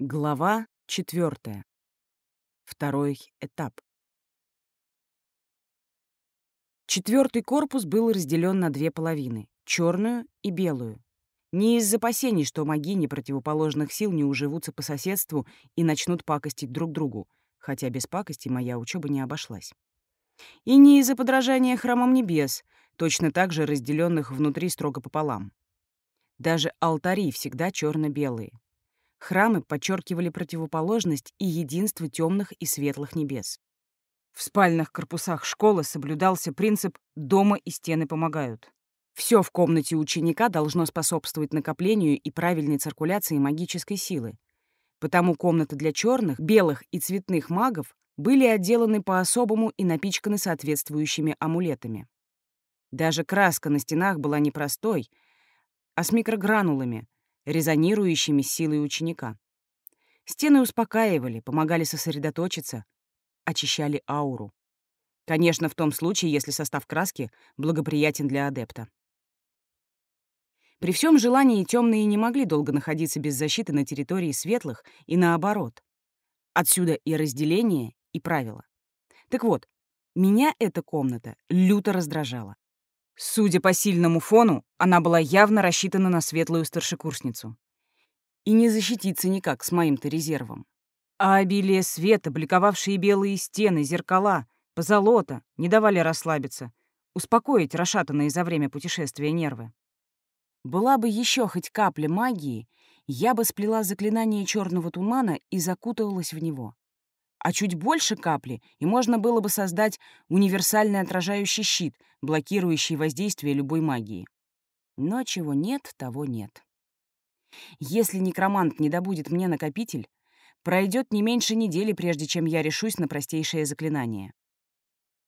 Глава четвертая. Второй этап. Четвертый корпус был разделен на две половины — черную и белую. Не из опасений, что магини противоположных сил не уживутся по соседству и начнут пакостить друг другу, хотя без пакости моя учеба не обошлась. И не из-за подражания храмам небес, точно так же разделенных внутри строго пополам. Даже алтари всегда черно белые Храмы подчеркивали противоположность и единство темных и светлых небес. В спальных корпусах школы соблюдался принцип «дома и стены помогают». Все в комнате ученика должно способствовать накоплению и правильной циркуляции магической силы. Потому комнаты для черных, белых и цветных магов были отделаны по-особому и напичканы соответствующими амулетами. Даже краска на стенах была не простой, а с микрогранулами, резонирующими силой ученика. Стены успокаивали, помогали сосредоточиться, очищали ауру. Конечно, в том случае, если состав краски благоприятен для адепта. При всем желании темные не могли долго находиться без защиты на территории светлых и наоборот. Отсюда и разделение, и правила. Так вот, меня эта комната люто раздражала. Судя по сильному фону, она была явно рассчитана на светлую старшекурсницу. И не защититься никак с моим-то резервом. А обилие света, бликовавшие белые стены, зеркала, позолота не давали расслабиться, успокоить расшатанные за время путешествия нервы. Была бы еще хоть капля магии, я бы сплела заклинание черного тумана и закутывалась в него а чуть больше капли, и можно было бы создать универсальный отражающий щит, блокирующий воздействие любой магии. Но чего нет, того нет. Если некромант не добудет мне накопитель, пройдет не меньше недели, прежде чем я решусь на простейшее заклинание.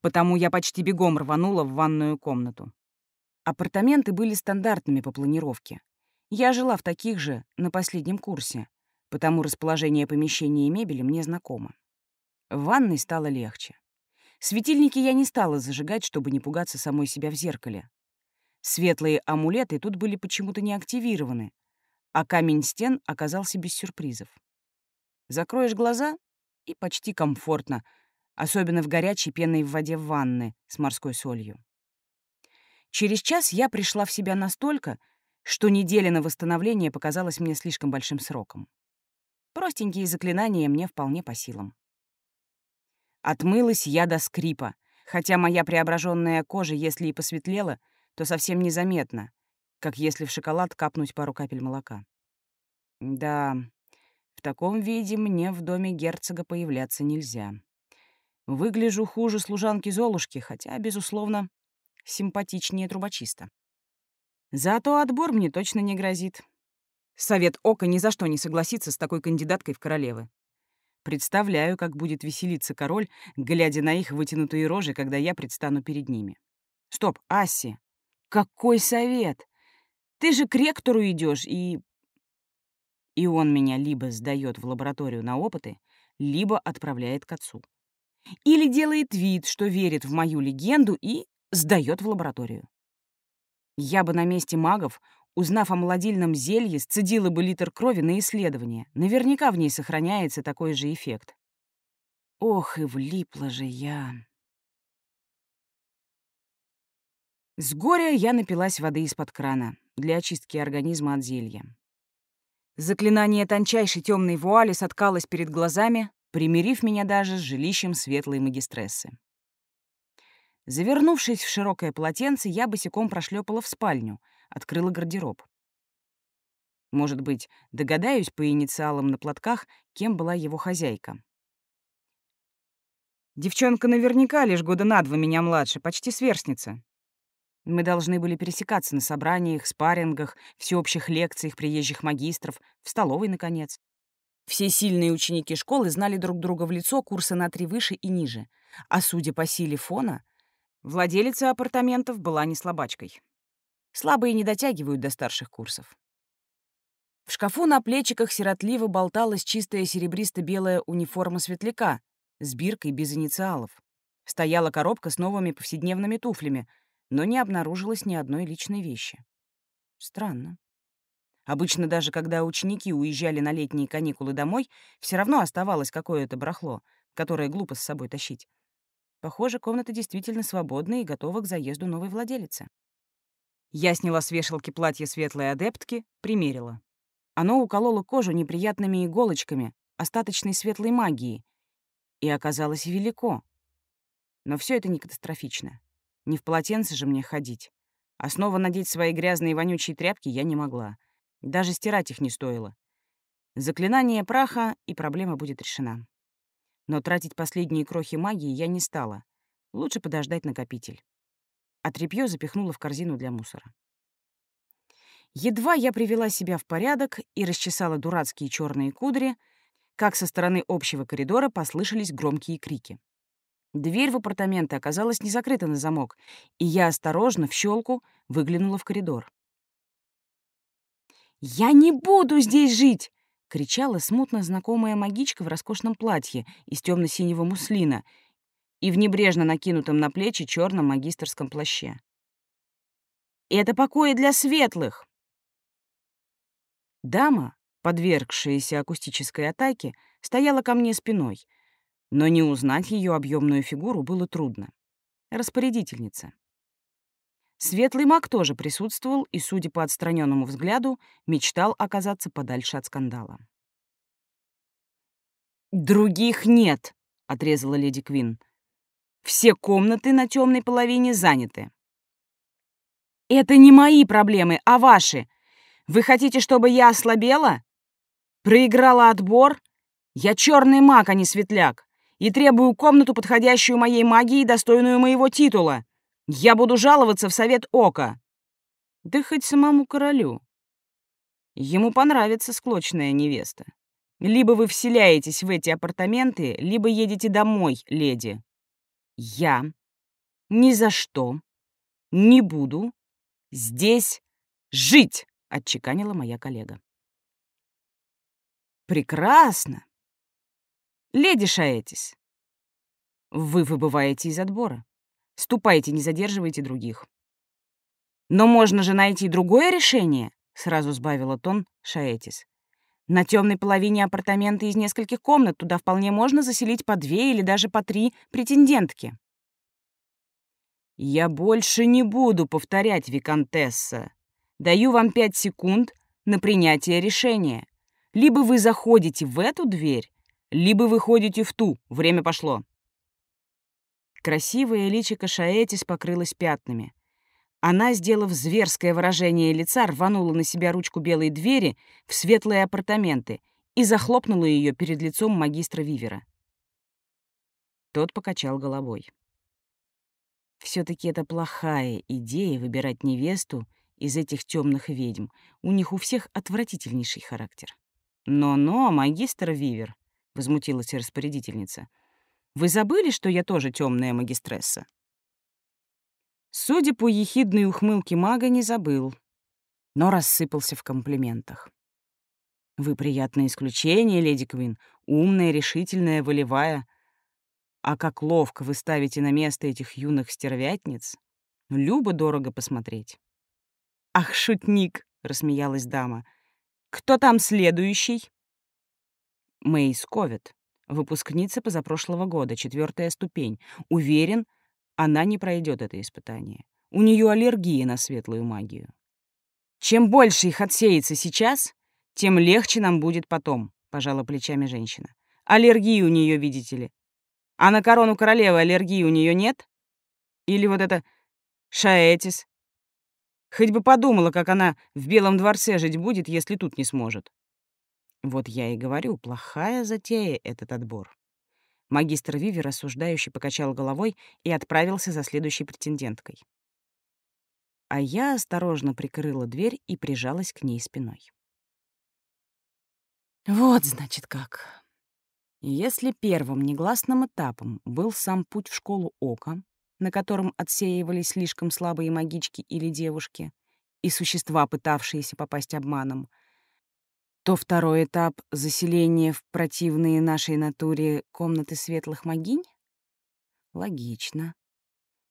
Потому я почти бегом рванула в ванную комнату. Апартаменты были стандартными по планировке. Я жила в таких же на последнем курсе, потому расположение помещения и мебели мне знакомо. В ванной стало легче. Светильники я не стала зажигать, чтобы не пугаться самой себя в зеркале. Светлые амулеты тут были почему-то не активированы, а камень стен оказался без сюрпризов. Закроешь глаза — и почти комфортно, особенно в горячей пенной в воде в ванны с морской солью. Через час я пришла в себя настолько, что неделя на восстановление показалась мне слишком большим сроком. Простенькие заклинания мне вполне по силам. Отмылась я до скрипа, хотя моя преображенная кожа, если и посветлела, то совсем незаметно, как если в шоколад капнуть пару капель молока. Да, в таком виде мне в доме герцога появляться нельзя. Выгляжу хуже служанки Золушки, хотя, безусловно, симпатичнее трубочиста. Зато отбор мне точно не грозит. Совет Ока ни за что не согласится с такой кандидаткой в королевы. Представляю, как будет веселиться король, глядя на их вытянутые рожи, когда я предстану перед ними. Стоп, Асси, какой совет? Ты же к ректору идешь и... И он меня либо сдает в лабораторию на опыты, либо отправляет к отцу. Или делает вид, что верит в мою легенду и сдает в лабораторию. Я бы на месте магов Узнав о молодильном зелье, сцедила бы литр крови на исследование. Наверняка в ней сохраняется такой же эффект. Ох, и влипла же я. С горя я напилась воды из-под крана для очистки организма от зелья. Заклинание тончайшей темной вуали соткалось перед глазами, примирив меня даже с жилищем светлой магистрессы. Завернувшись в широкое полотенце, я босиком прошлепала в спальню — открыла гардероб. Может быть, догадаюсь по инициалам на платках, кем была его хозяйка. Девчонка наверняка лишь года на два меня младше, почти сверстница. Мы должны были пересекаться на собраниях, спаррингах, всеобщих лекциях приезжих магистров, в столовой, наконец. Все сильные ученики школы знали друг друга в лицо курса на три выше и ниже, а судя по силе фона, владелица апартаментов была не слабачкой. Слабые не дотягивают до старших курсов. В шкафу на плечиках сиротливо болталась чистая серебристо-белая униформа светляка с биркой без инициалов. Стояла коробка с новыми повседневными туфлями, но не обнаружилось ни одной личной вещи. Странно. Обычно даже когда ученики уезжали на летние каникулы домой, все равно оставалось какое-то барахло, которое глупо с собой тащить. Похоже, комната действительно свободна и готова к заезду новой владелицы. Я сняла с вешалки платье светлой адептки, примерила. Оно укололо кожу неприятными иголочками, остаточной светлой магии, и оказалось велико. Но все это не катастрофично. Не в полотенце же мне ходить. А снова надеть свои грязные вонючие тряпки я не могла. Даже стирать их не стоило. Заклинание праха, и проблема будет решена. Но тратить последние крохи магии я не стала. Лучше подождать накопитель. А тряпьё запихнула в корзину для мусора. Едва я привела себя в порядок и расчесала дурацкие черные кудри, как со стороны общего коридора послышались громкие крики. Дверь в апартаменты оказалась не закрыта на замок, и я осторожно в щелку выглянула в коридор. «Я не буду здесь жить!» — кричала смутно знакомая магичка в роскошном платье из темно синего муслина и в небрежно накинутом на плечи черном магистрском плаще. «Это покои для светлых!» Дама, подвергшаяся акустической атаке, стояла ко мне спиной, но не узнать ее объемную фигуру было трудно. Распорядительница. Светлый маг тоже присутствовал и, судя по отстраненному взгляду, мечтал оказаться подальше от скандала. «Других нет», — отрезала леди Квин. «Все комнаты на темной половине заняты». «Это не мои проблемы, а ваши. Вы хотите, чтобы я ослабела? Проиграла отбор? Я черный маг, а не светляк, и требую комнату, подходящую моей магии и достойную моего титула. Я буду жаловаться в совет Ока. Да хоть самому королю. Ему понравится склочная невеста. Либо вы вселяетесь в эти апартаменты, либо едете домой, леди. Я ни за что не буду здесь жить, отчеканила моя коллега. Прекрасно. Леди Шаэтис, вы выбываете из отбора. Ступайте, не задерживайте других. Но можно же найти другое решение, сразу сбавила тон Шаэтис. На темной половине апартаменты из нескольких комнат, туда вполне можно заселить по две или даже по три претендентки. Я больше не буду повторять, виконтесса. Даю вам пять секунд на принятие решения. Либо вы заходите в эту дверь, либо выходите в ту. Время пошло. Красивое личико Шаэтис покрылось пятнами. Она, сделав зверское выражение лица, рванула на себя ручку белой двери в светлые апартаменты и захлопнула ее перед лицом магистра Вивера. Тот покачал головой. все таки это плохая идея выбирать невесту из этих темных ведьм. У них у всех отвратительнейший характер. «Но-но, магистр Вивер», — возмутилась распорядительница, — вы забыли, что я тоже темная магистресса?» Судя по ехидной ухмылке мага, не забыл, но рассыпался в комплиментах. «Вы приятное исключение, леди Квин, умная, решительная, волевая. А как ловко вы ставите на место этих юных стервятниц. Любо-дорого посмотреть». «Ах, шутник!» — рассмеялась дама. «Кто там следующий?» Мэйс Ковет. Выпускница позапрошлого года, четвертая ступень. Уверен, она не пройдет это испытание. У нее аллергия на светлую магию. Чем больше их отсеется сейчас, тем легче нам будет потом, пожала плечами женщина. Аллергии у нее, видите ли. А на корону королевы аллергии у нее нет? Или вот это Шаэтис? Хоть бы подумала, как она в Белом дворце жить будет, если тут не сможет. Вот я и говорю, плохая затея этот отбор. Магистр Вивер осуждающий покачал головой и отправился за следующей претенденткой. А я осторожно прикрыла дверь и прижалась к ней спиной. Вот, значит, как. Если первым негласным этапом был сам путь в школу Ока, на котором отсеивались слишком слабые магички или девушки и существа, пытавшиеся попасть обманом — то второй этап — заселение в противные нашей натуре комнаты светлых могинь? Логично.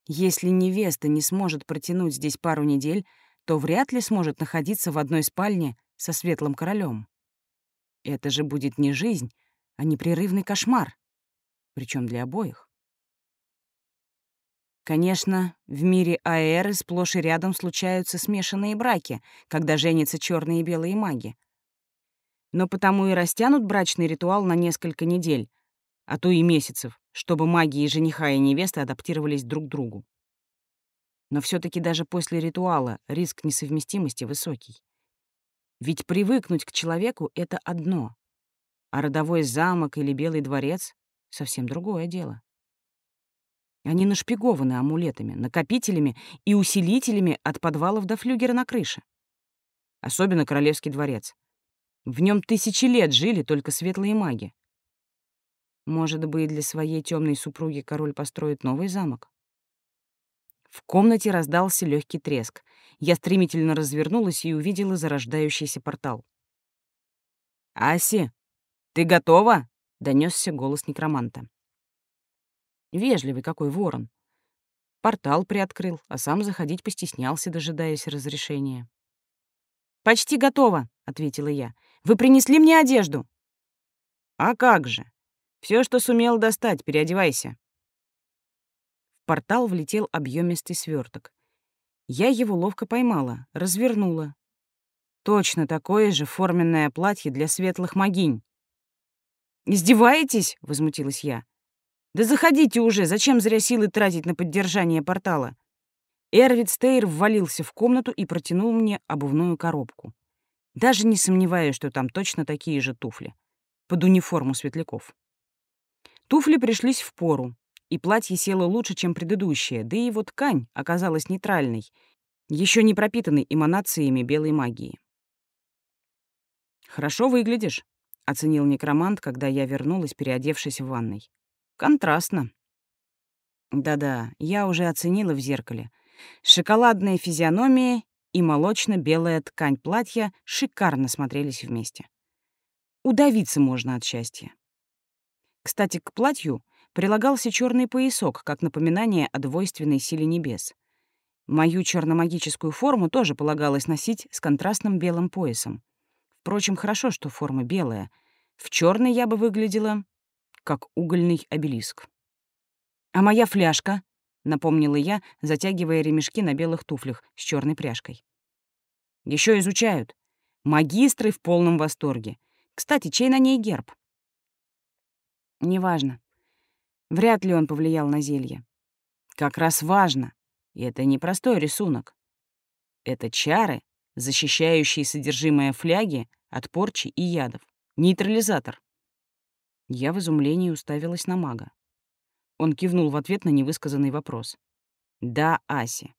Если невеста не сможет протянуть здесь пару недель, то вряд ли сможет находиться в одной спальне со светлым королем. Это же будет не жизнь, а непрерывный кошмар, причем для обоих. Конечно, в мире Аэры сплошь и рядом случаются смешанные браки, когда женятся черные и белые маги. Но потому и растянут брачный ритуал на несколько недель, а то и месяцев, чтобы маги и жениха и невесты адаптировались друг к другу. Но все таки даже после ритуала риск несовместимости высокий. Ведь привыкнуть к человеку — это одно, а родовой замок или Белый дворец — совсем другое дело. Они нашпигованы амулетами, накопителями и усилителями от подвалов до флюгера на крыше. Особенно Королевский дворец. В нем тысячи лет жили только светлые маги. Может быть, для своей темной супруги король построит новый замок? В комнате раздался легкий треск. Я стремительно развернулась и увидела зарождающийся портал. «Аси, ты готова?» — донесся голос некроманта. Вежливый какой ворон. Портал приоткрыл, а сам заходить постеснялся, дожидаясь разрешения. «Почти готово», — ответила я. «Вы принесли мне одежду?» «А как же? Все, что сумел достать, переодевайся». В портал влетел объемистый сверток. Я его ловко поймала, развернула. Точно такое же форменное платье для светлых могинь. «Издеваетесь?» — возмутилась я. «Да заходите уже, зачем зря силы тратить на поддержание портала?» Эрвид Стейр ввалился в комнату и протянул мне обувную коробку. Даже не сомневаюсь, что там точно такие же туфли. Под униформу светляков. Туфли пришлись в пору, и платье село лучше, чем предыдущее, да и его ткань оказалась нейтральной, еще не пропитанной эманациями белой магии. «Хорошо выглядишь», — оценил некромант, когда я вернулась, переодевшись в ванной. Контрастно. Да-да, я уже оценила в зеркале. Шоколадная физиономия и молочно-белая ткань платья шикарно смотрелись вместе. Удавиться можно от счастья. Кстати, к платью прилагался черный поясок, как напоминание о двойственной силе небес. Мою черномагическую форму тоже полагалось носить с контрастным белым поясом. Впрочем, хорошо, что форма белая. В черной я бы выглядела как угольный обелиск. «А моя фляжка?» — напомнила я, затягивая ремешки на белых туфлях с черной пряжкой. Еще изучают. Магистры в полном восторге. Кстати, чей на ней герб?» «Неважно. Вряд ли он повлиял на зелье. Как раз важно. И это не простой рисунок. Это чары, защищающие содержимое фляги от порчи и ядов. Нейтрализатор. Я в изумлении уставилась на мага. Он кивнул в ответ на невысказанный вопрос. «Да, Аси.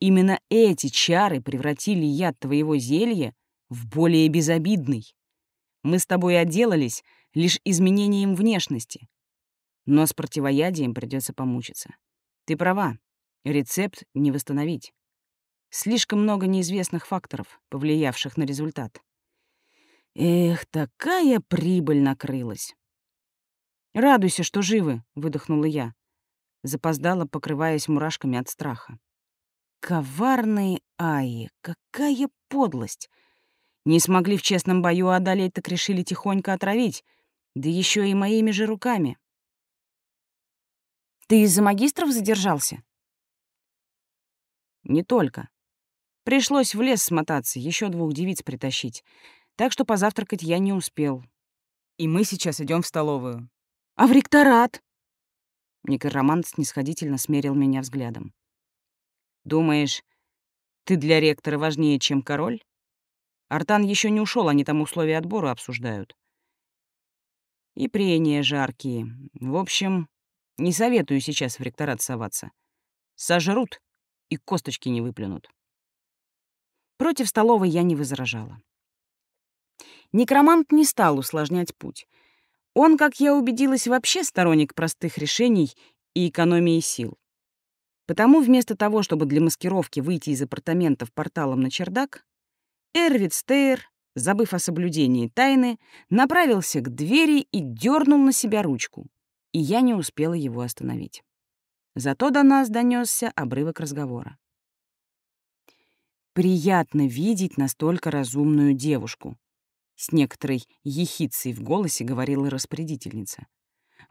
Именно эти чары превратили яд твоего зелья в более безобидный. Мы с тобой отделались лишь изменением внешности. Но с противоядием придется помучиться. Ты права, рецепт не восстановить. Слишком много неизвестных факторов, повлиявших на результат. Эх, такая прибыль накрылась. «Радуйся, что живы», — выдохнула я. Запоздала, покрываясь мурашками от страха. Коварные Аи, какая подлость! Не смогли в честном бою одолеть, так решили тихонько отравить, да еще и моими же руками. Ты из-за магистров задержался? Не только. Пришлось в лес смотаться, еще двух девиц притащить, так что позавтракать я не успел. И мы сейчас идем в столовую. А в ректорат?» Некромант снисходительно смерил меня взглядом. «Думаешь, ты для ректора важнее, чем король? Артан еще не ушел, они там условия отбора обсуждают. И прения жаркие. В общем, не советую сейчас в ректорат соваться. Сожрут и косточки не выплюнут. Против столовой я не возражала. Некромант не стал усложнять путь — он, как я убедилась, вообще сторонник простых решений и экономии сил. Потому вместо того, чтобы для маскировки выйти из апартаментов порталом на чердак, Эрвид Стейр, забыв о соблюдении тайны, направился к двери и дернул на себя ручку, и я не успела его остановить. Зато до нас донесся обрывок разговора. Приятно видеть настолько разумную девушку. С некоторой ехицей в голосе говорила распорядительница.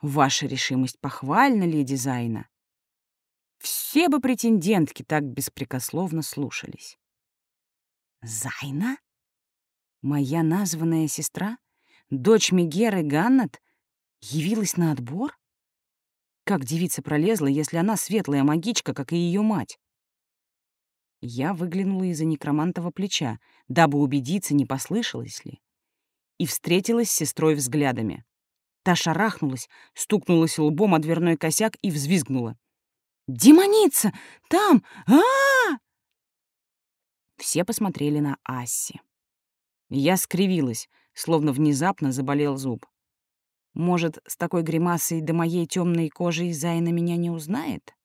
Ваша решимость похвальна, леди Зайна. Все бы претендентки так беспрекословно слушались. Зайна? Моя названная сестра, дочь Мегеры Ганнат, явилась на отбор? Как девица пролезла, если она светлая магичка, как и ее мать? Я выглянула из-за некромантова плеча, дабы убедиться, не послышалось ли, и встретилась с сестрой взглядами. Та шарахнулась, стукнулась лбом о дверной косяк и взвизгнула. «Демоница! Там! а, -а, -а Все посмотрели на Асси. Я скривилась, словно внезапно заболел зуб. Может, с такой гримасой до моей темной кожи Зайна меня не узнает?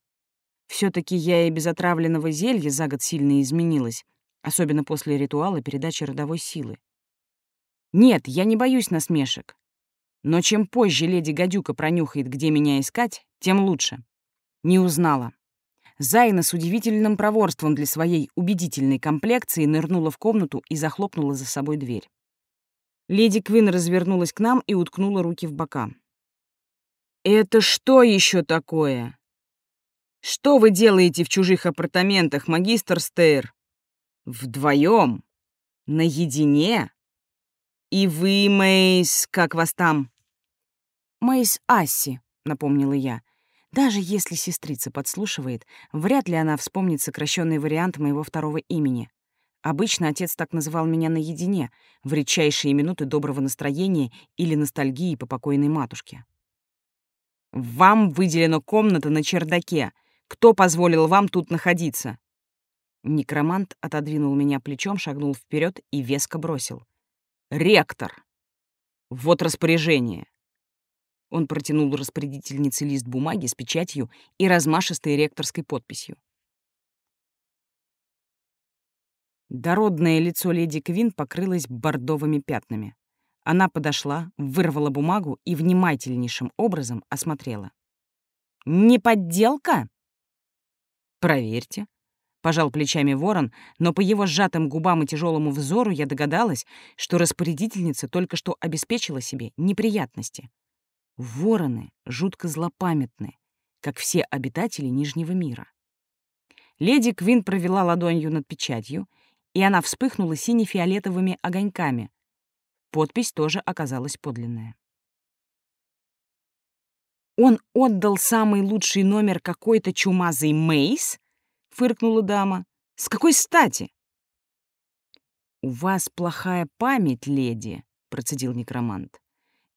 все таки я и без отравленного зелья за год сильно изменилась, особенно после ритуала передачи родовой силы. Нет, я не боюсь насмешек. Но чем позже леди Гадюка пронюхает, где меня искать, тем лучше. Не узнала. Зайна с удивительным проворством для своей убедительной комплекции нырнула в комнату и захлопнула за собой дверь. Леди Квин развернулась к нам и уткнула руки в бока. «Это что еще такое? Что вы делаете в чужих апартаментах, магистр Стейр? Вдвоем? Наедине? И вы, Мэйс, как вас там?» «Мэйс Асси», — напомнила я. Даже если сестрица подслушивает, вряд ли она вспомнит сокращенный вариант моего второго имени. Обычно отец так называл меня наедине, в редчайшие минуты доброго настроения или ностальгии по покойной матушке. «Вам выделена комната на чердаке. Кто позволил вам тут находиться?» Некромант отодвинул меня плечом, шагнул вперед и веско бросил. «Ректор! Вот распоряжение!» Он протянул распорядительнице лист бумаги с печатью и размашистой ректорской подписью. Дородное лицо леди Квин покрылось бордовыми пятнами. Она подошла, вырвала бумагу и внимательнейшим образом осмотрела. «Не подделка?» «Проверьте», — пожал плечами ворон, но по его сжатым губам и тяжелому взору я догадалась, что распорядительница только что обеспечила себе неприятности. Вороны жутко злопамятны, как все обитатели Нижнего мира. Леди Квин провела ладонью над печатью, и она вспыхнула сине-фиолетовыми огоньками. Подпись тоже оказалась подлинная. «Он отдал самый лучший номер какой-то чумазый Мейс?» — фыркнула дама. «С какой стати?» «У вас плохая память, леди», — процедил некромант.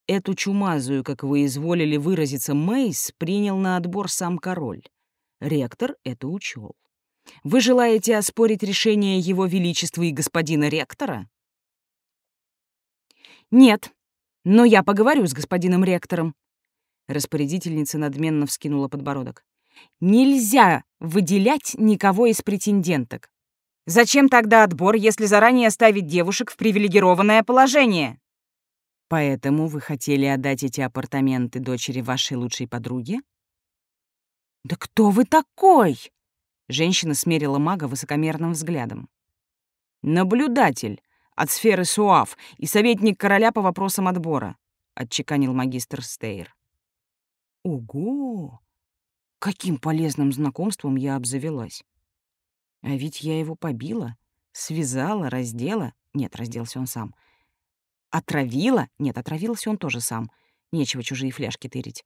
«Эту чумазую, как вы изволили выразиться, Мейс принял на отбор сам король. Ректор это учел. Вы желаете оспорить решение Его Величества и господина ректора? Нет, но я поговорю с господином ректором. Распорядительница надменно вскинула подбородок. Нельзя выделять никого из претенденток. Зачем тогда отбор, если заранее ставить девушек в привилегированное положение? Поэтому вы хотели отдать эти апартаменты дочери вашей лучшей подруги? Да кто вы такой? Женщина смерила мага высокомерным взглядом. «Наблюдатель от сферы Суав и советник короля по вопросам отбора», — отчеканил магистр Стейр. «Ого! Каким полезным знакомством я обзавелась! А ведь я его побила, связала, раздела. Нет, разделся он сам. Отравила? Нет, отравился он тоже сам. Нечего чужие фляжки тырить.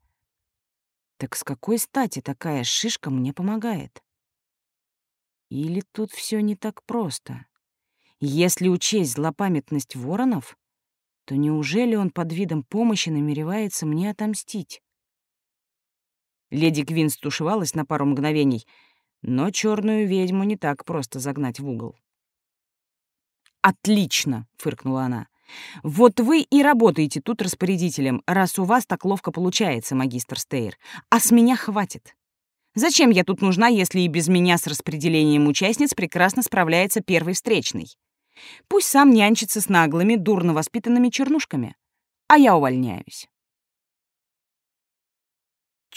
Так с какой стати такая шишка мне помогает? Или тут все не так просто? Если учесть злопамятность воронов, то неужели он под видом помощи намеревается мне отомстить? Леди Квин стушевалась на пару мгновений, но черную ведьму не так просто загнать в угол. «Отлично!» — фыркнула она. «Вот вы и работаете тут распорядителем, раз у вас так ловко получается, магистр Стейр. А с меня хватит. Зачем я тут нужна, если и без меня с распределением участниц прекрасно справляется первый встречный? Пусть сам нянчится с наглыми, дурно воспитанными чернушками. А я увольняюсь.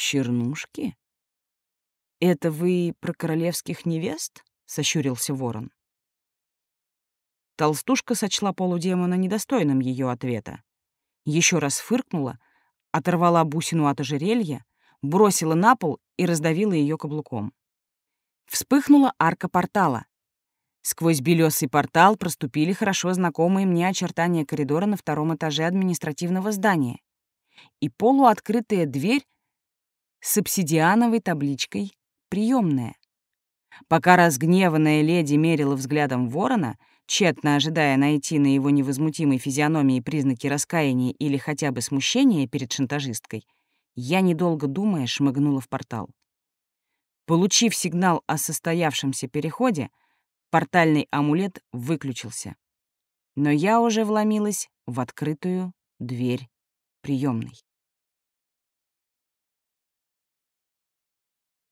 Чернушки? Это вы про королевских невест? Сощурился ворон. Толстушка сочла полудемона недостойным ее ответа. Еще раз фыркнула, оторвала бусину от ожерелья, бросила на пол и раздавила ее каблуком. Вспыхнула арка портала. Сквозь белесый портал проступили хорошо знакомые мне очертания коридора на втором этаже административного здания и полуоткрытая дверь с обсидиановой табличкой «Приемная». Пока разгневанная леди мерила взглядом ворона, тщетно ожидая найти на его невозмутимой физиономии признаки раскаяния или хотя бы смущения перед шантажисткой, я, недолго думая, шмыгнула в портал. Получив сигнал о состоявшемся переходе, портальный амулет выключился. Но я уже вломилась в открытую дверь приемной.